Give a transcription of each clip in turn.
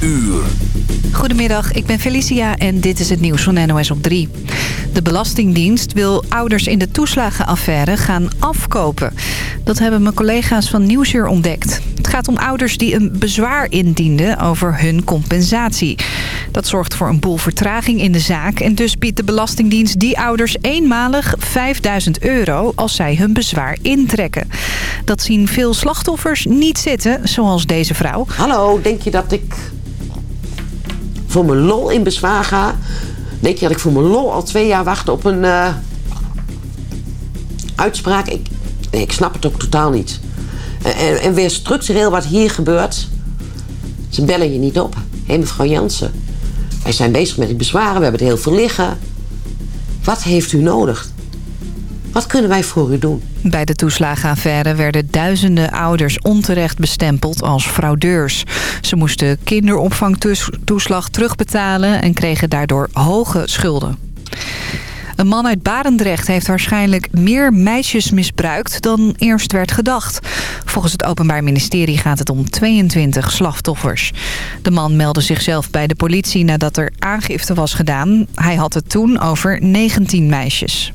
uur. Goedemiddag, ik ben Felicia en dit is het nieuws van NOS op 3. De Belastingdienst wil ouders in de toeslagenaffaire gaan afkopen. Dat hebben mijn collega's van Nieuwsuur ontdekt. Het gaat om ouders die een bezwaar indienden over hun compensatie. Dat zorgt voor een boel vertraging in de zaak... en dus biedt de Belastingdienst die ouders eenmalig 5000 euro... als zij hun bezwaar intrekken. Dat zien veel slachtoffers niet zitten, zoals deze vrouw. Hallo, denk je dat ik voor mijn lol in bezwaar ga? Denk je dat ik voor mijn lol al twee jaar wacht op een uh, uitspraak? Ik, ik snap het ook totaal niet. En, en, weer structureel wat hier gebeurt. Ze bellen je niet op. Hé, mevrouw Jansen. Wij zijn bezig met die bezwaren. We hebben het heel veel liggen. Wat heeft u nodig? Wat kunnen wij voor u doen? Bij de toeslagenaffaire werden duizenden ouders onterecht bestempeld als fraudeurs. Ze moesten kinderopvangtoeslag terugbetalen en kregen daardoor hoge schulden. Een man uit Barendrecht heeft waarschijnlijk meer meisjes misbruikt dan eerst werd gedacht. Volgens het Openbaar Ministerie gaat het om 22 slachtoffers. De man meldde zichzelf bij de politie nadat er aangifte was gedaan. Hij had het toen over 19 meisjes.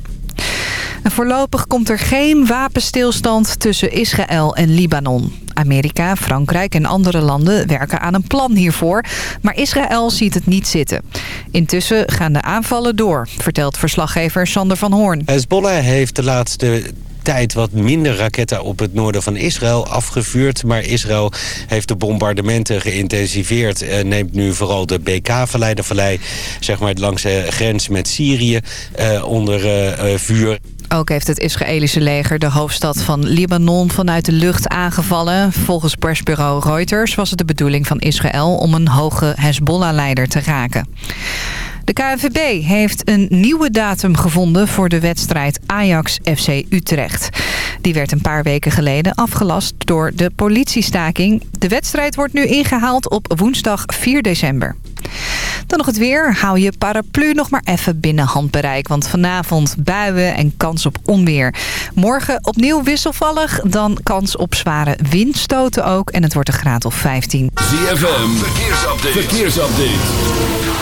Voorlopig komt er geen wapenstilstand tussen Israël en Libanon. Amerika, Frankrijk en andere landen werken aan een plan hiervoor. Maar Israël ziet het niet zitten. Intussen gaan de aanvallen door, vertelt verslaggever Sander van Hoorn. Hezbollah heeft de laatste tijd wat minder raketten op het noorden van Israël afgevuurd. Maar Israël heeft de bombardementen geïntensiveerd. En neemt nu vooral de BK-vallei, de vallei zeg maar, langs de grens met Syrië, eh, onder uh, vuur. Ook heeft het Israëlische leger de hoofdstad van Libanon vanuit de lucht aangevallen. Volgens persbureau Reuters was het de bedoeling van Israël om een hoge Hezbollah-leider te raken. De KNVB heeft een nieuwe datum gevonden voor de wedstrijd Ajax-FC Utrecht. Die werd een paar weken geleden afgelast door de politiestaking. De wedstrijd wordt nu ingehaald op woensdag 4 december. Dan nog het weer. Hou je paraplu nog maar even binnen handbereik. Want vanavond buien en kans op onweer. Morgen opnieuw wisselvallig. Dan kans op zware windstoten ook. En het wordt een graad of 15. ZFM. Verkeersupdate. Verkeersupdate.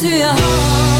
To your heart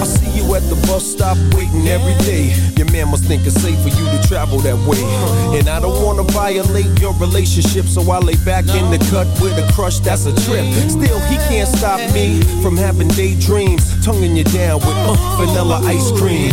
I see you at the bus stop waiting every day. Your man must think it's safe for you to travel that way. And I don't wanna violate your relationship, so I lay back in the cut with a crush that's a trip. Still, he can't stop me from having daydreams, tonguing you down with uh, vanilla ice cream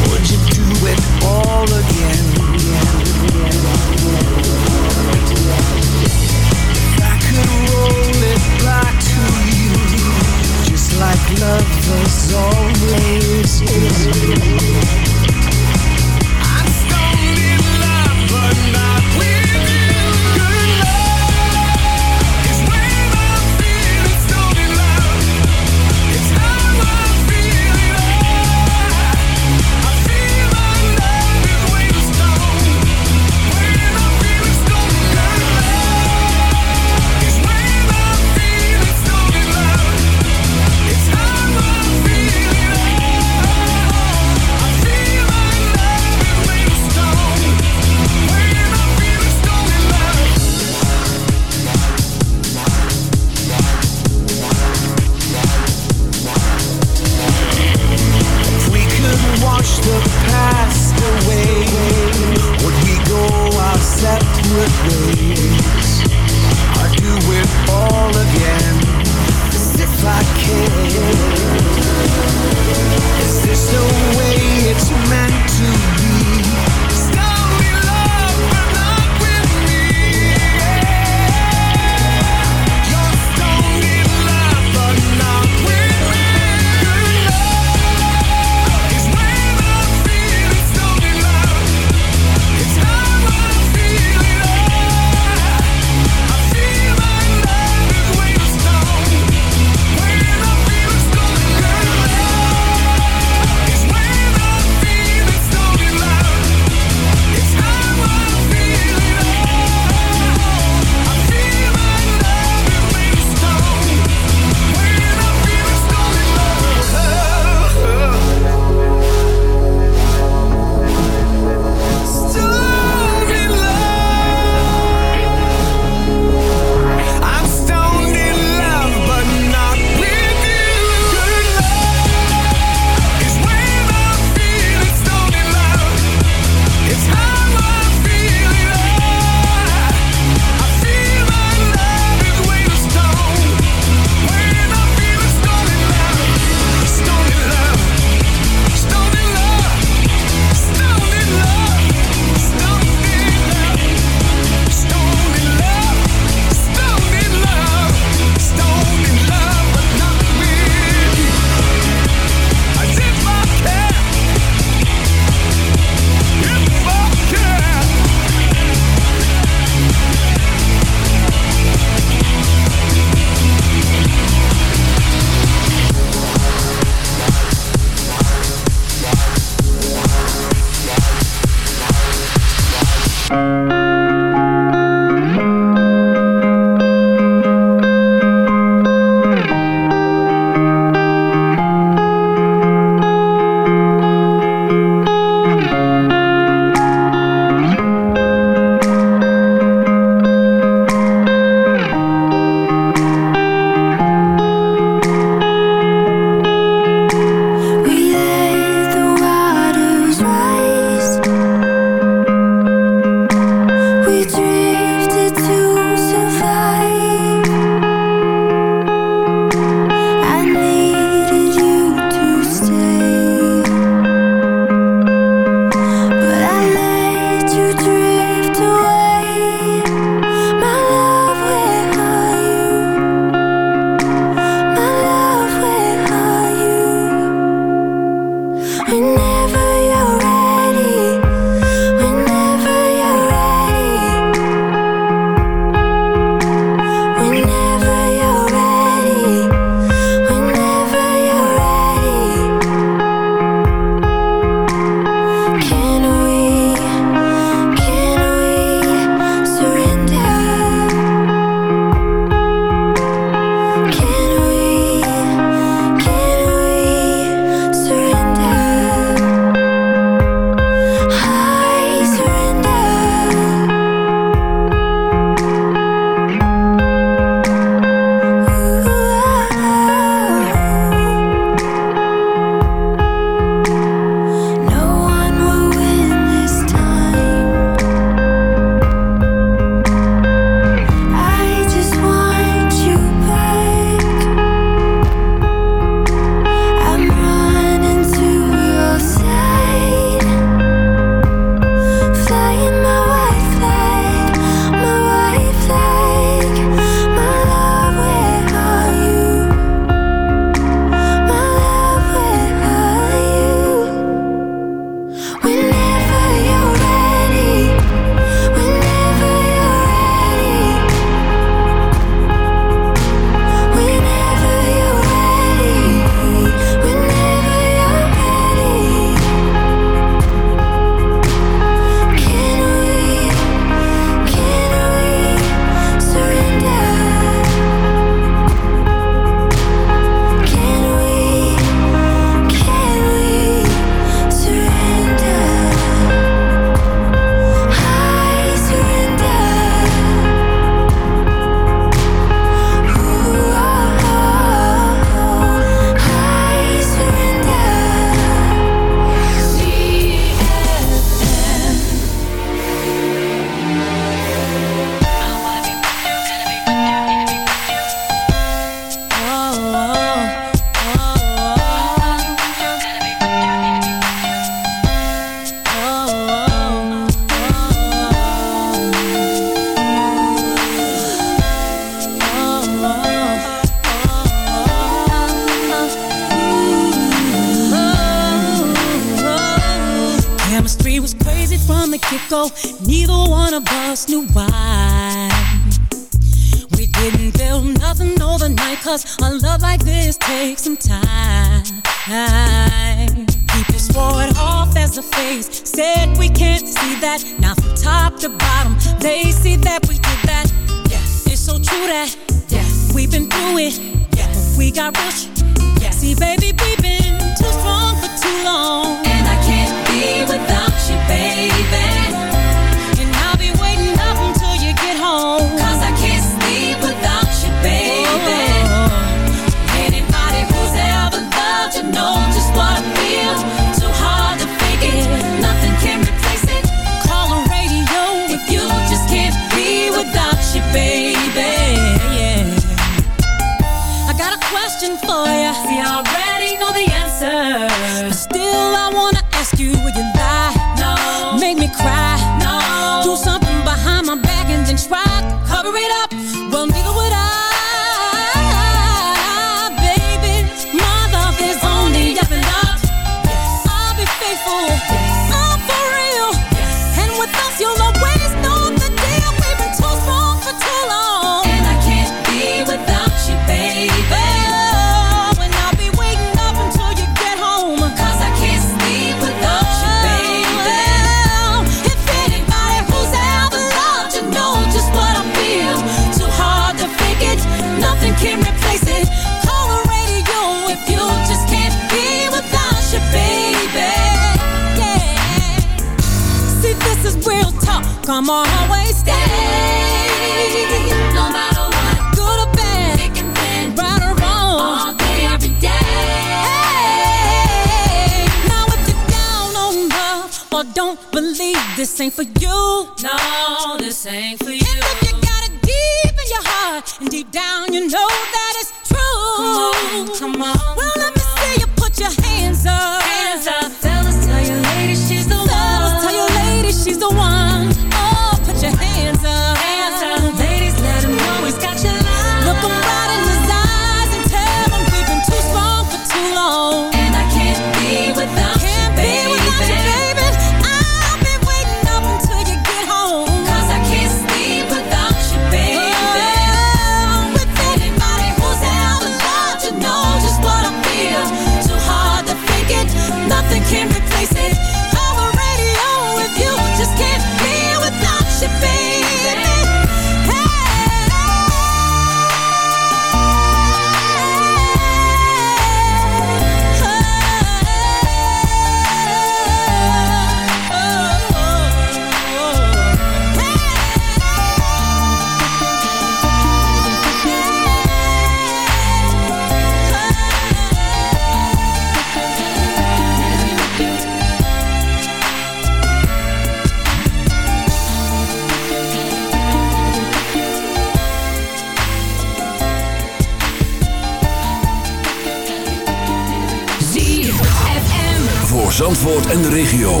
Zandvoort en de regio.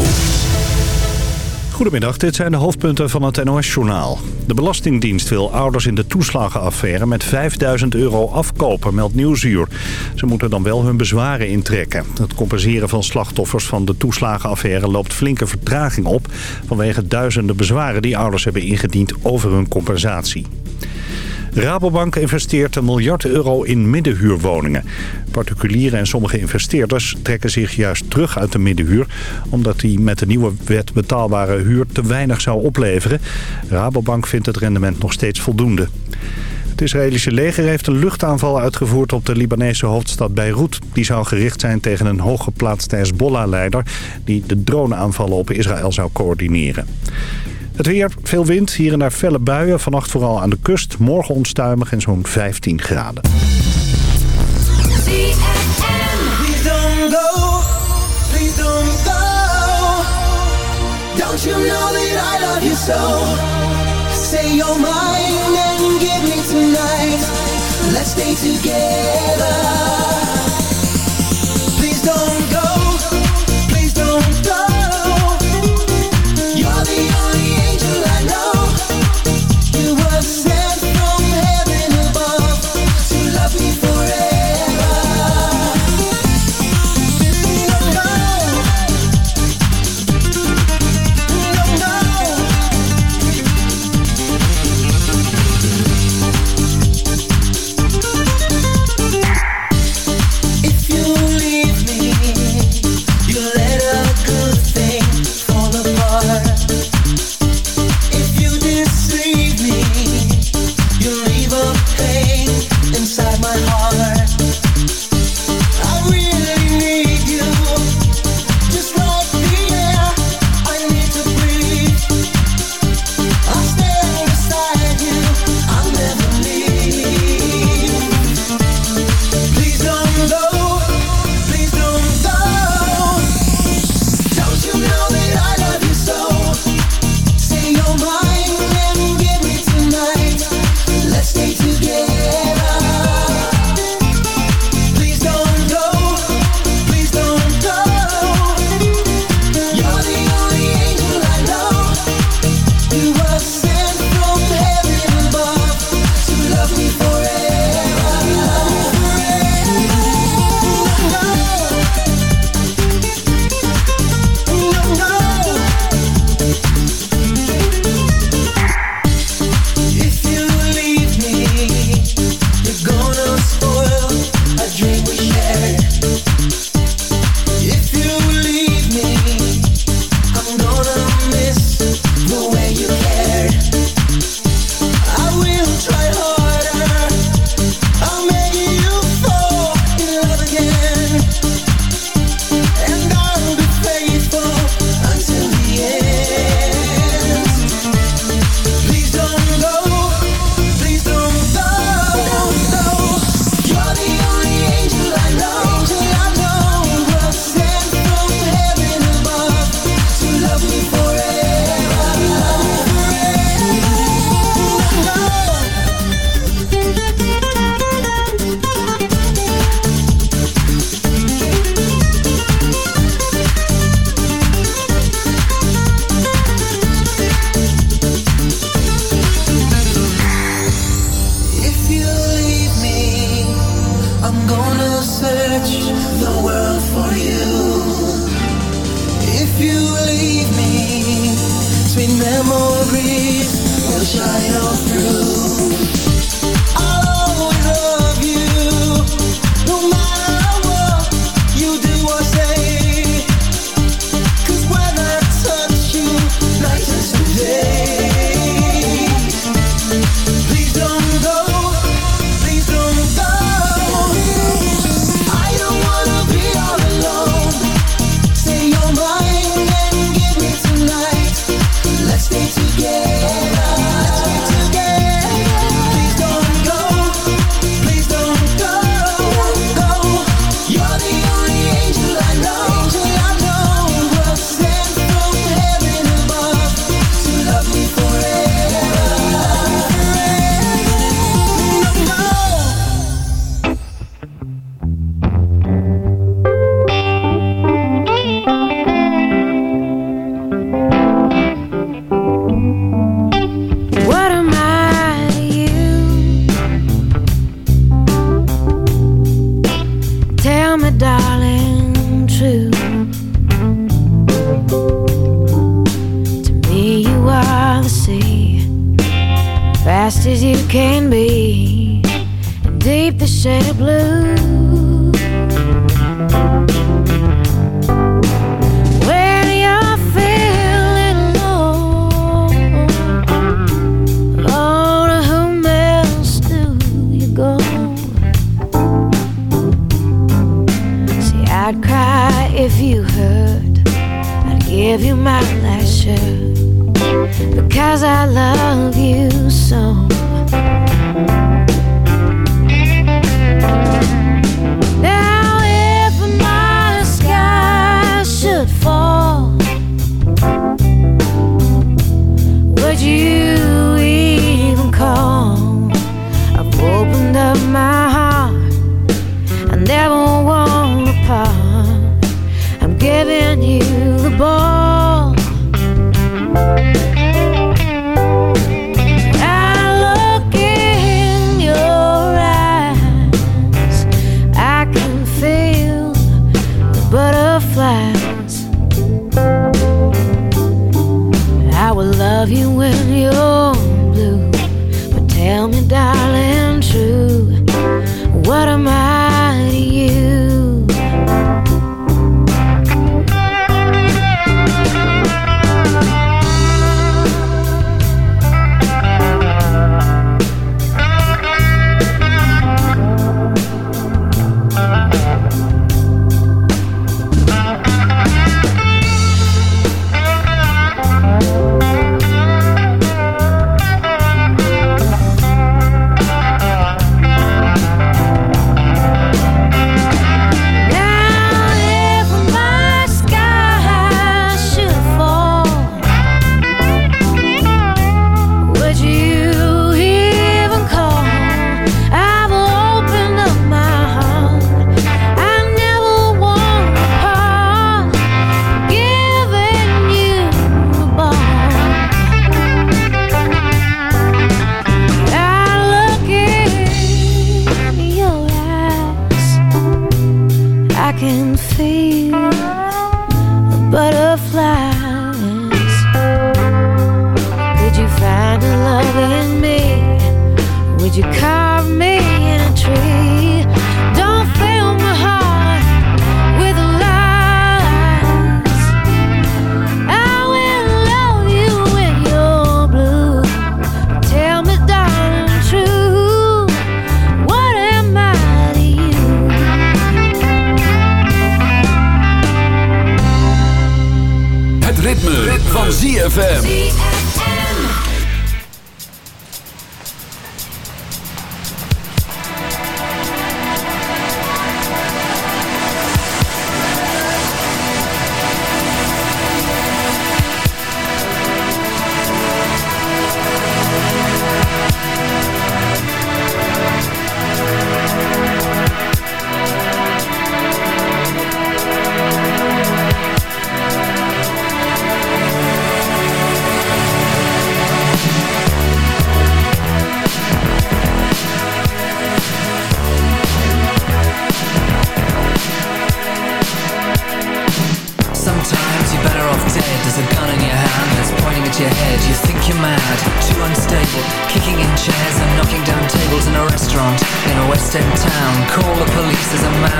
Goedemiddag, dit zijn de hoofdpunten van het NOS-journaal. De Belastingdienst wil ouders in de toeslagenaffaire met 5000 euro afkopen, meldt Nieuwsuur. Ze moeten dan wel hun bezwaren intrekken. Het compenseren van slachtoffers van de toeslagenaffaire loopt flinke vertraging op... vanwege duizenden bezwaren die ouders hebben ingediend over hun compensatie. Rabobank investeert een miljard euro in middenhuurwoningen. Particulieren en sommige investeerders trekken zich juist terug uit de middenhuur... omdat die met de nieuwe wet betaalbare huur te weinig zou opleveren. Rabobank vindt het rendement nog steeds voldoende. Het Israëlische leger heeft een luchtaanval uitgevoerd op de Libanese hoofdstad Beirut. Die zou gericht zijn tegen een hooggeplaatste Hezbollah-leider... die de droneaanvallen op Israël zou coördineren. Het weer, veel wind, hier en daar felle buien. Vannacht vooral aan de kust. Morgen onstuimig en zo'n 15 graden. Let's stay together.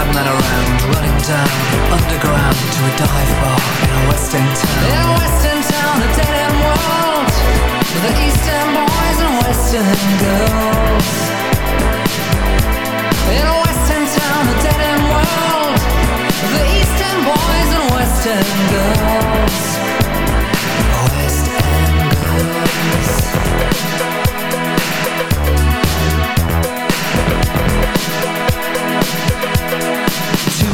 Madman around, running down underground to a dive bar in a West End town. In a West End town, a dead end world, with the East End boys and West End girls. In a West End town, a dead end world, with the East End boys and West End girls. West End girls.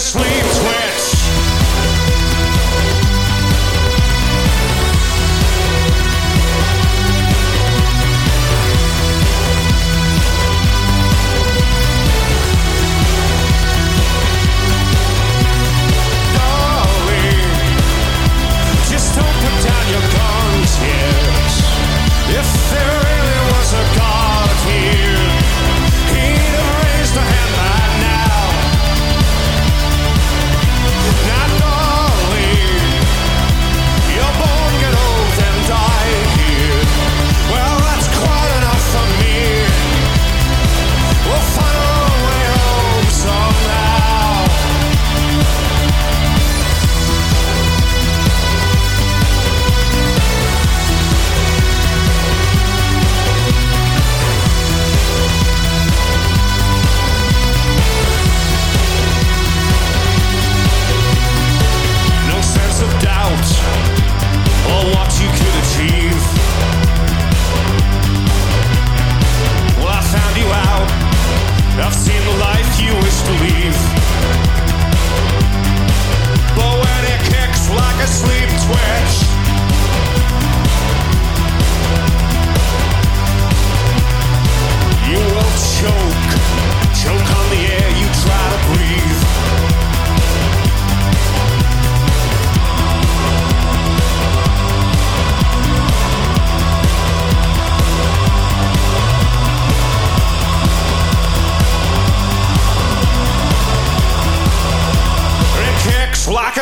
sleep sweats.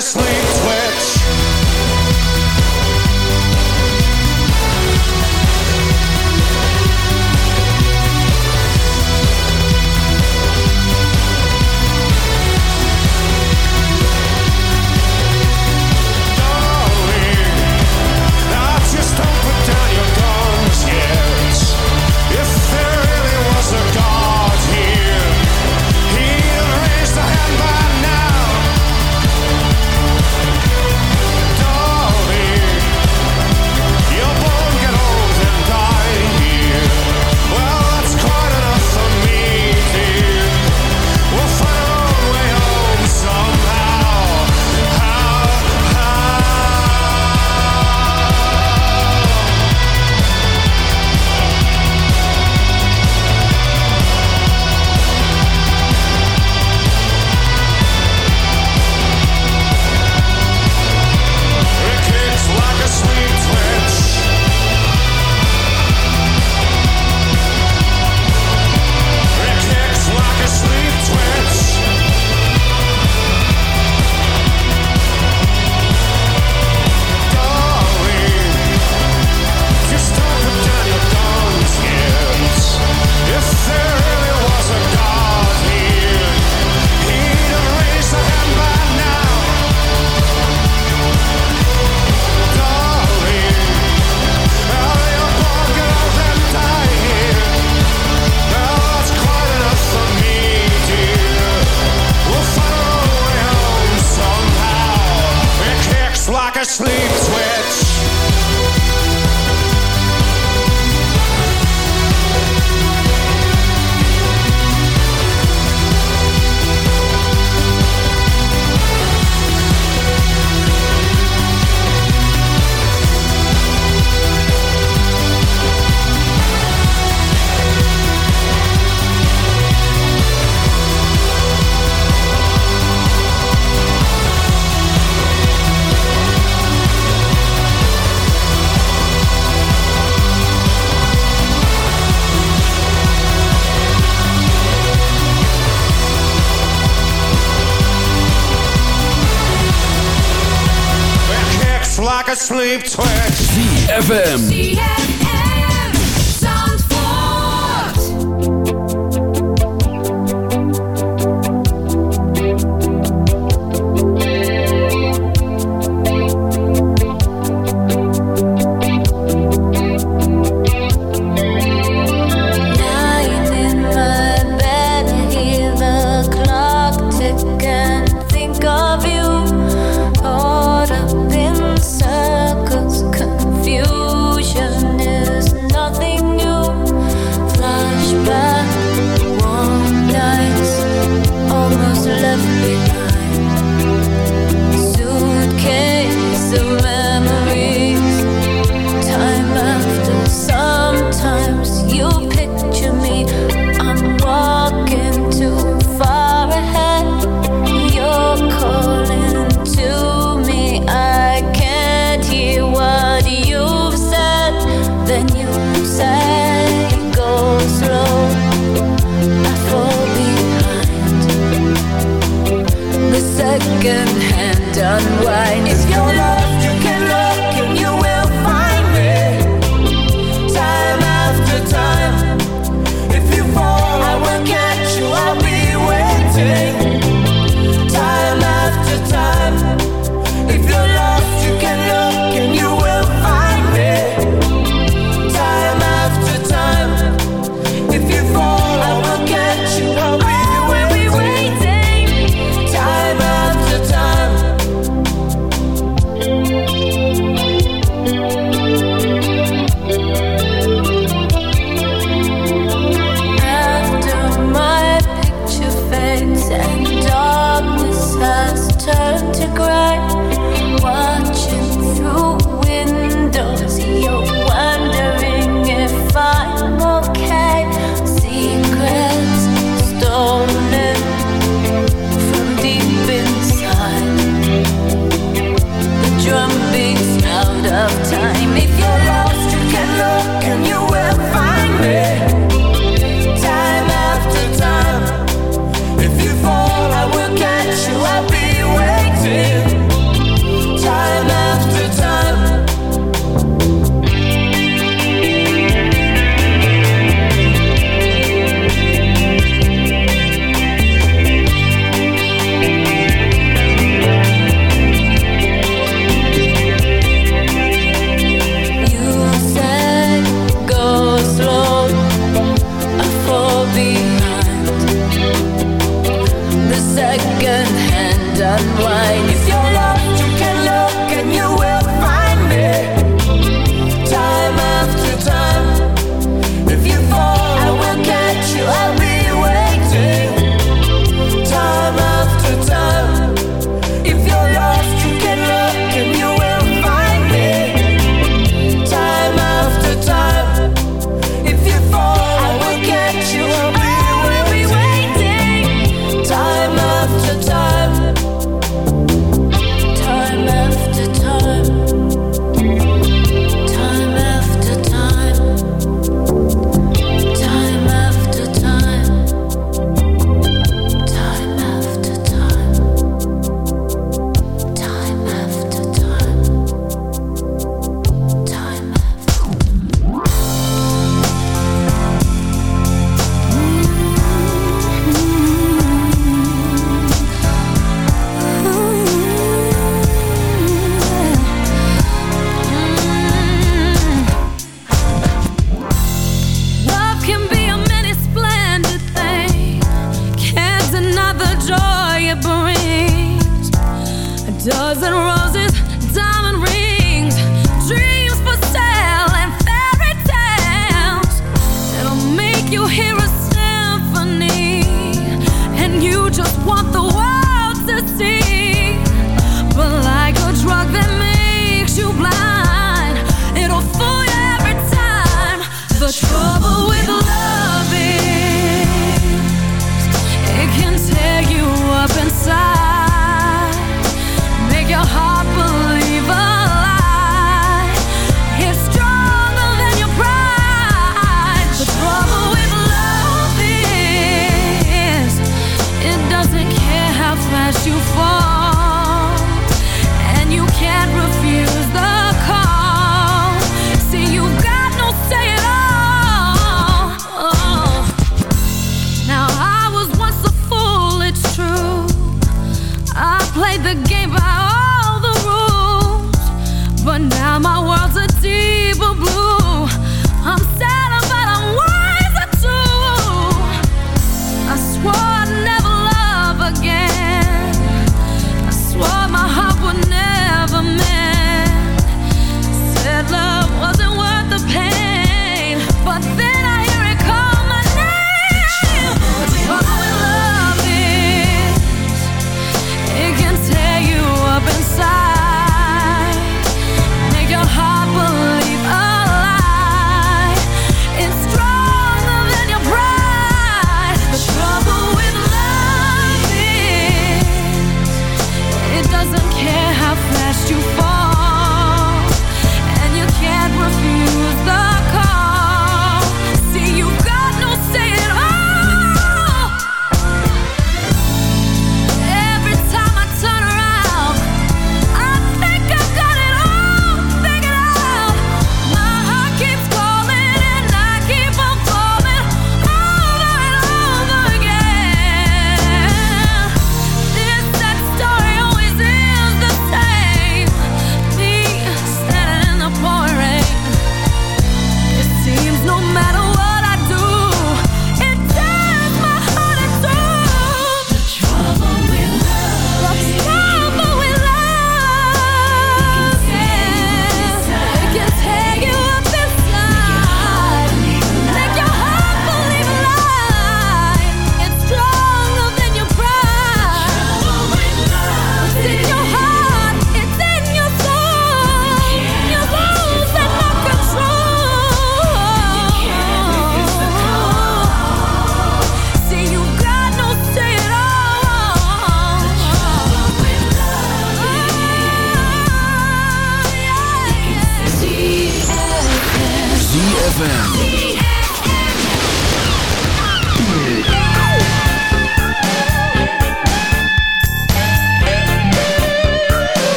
sleep with sleep twitch. ZFM.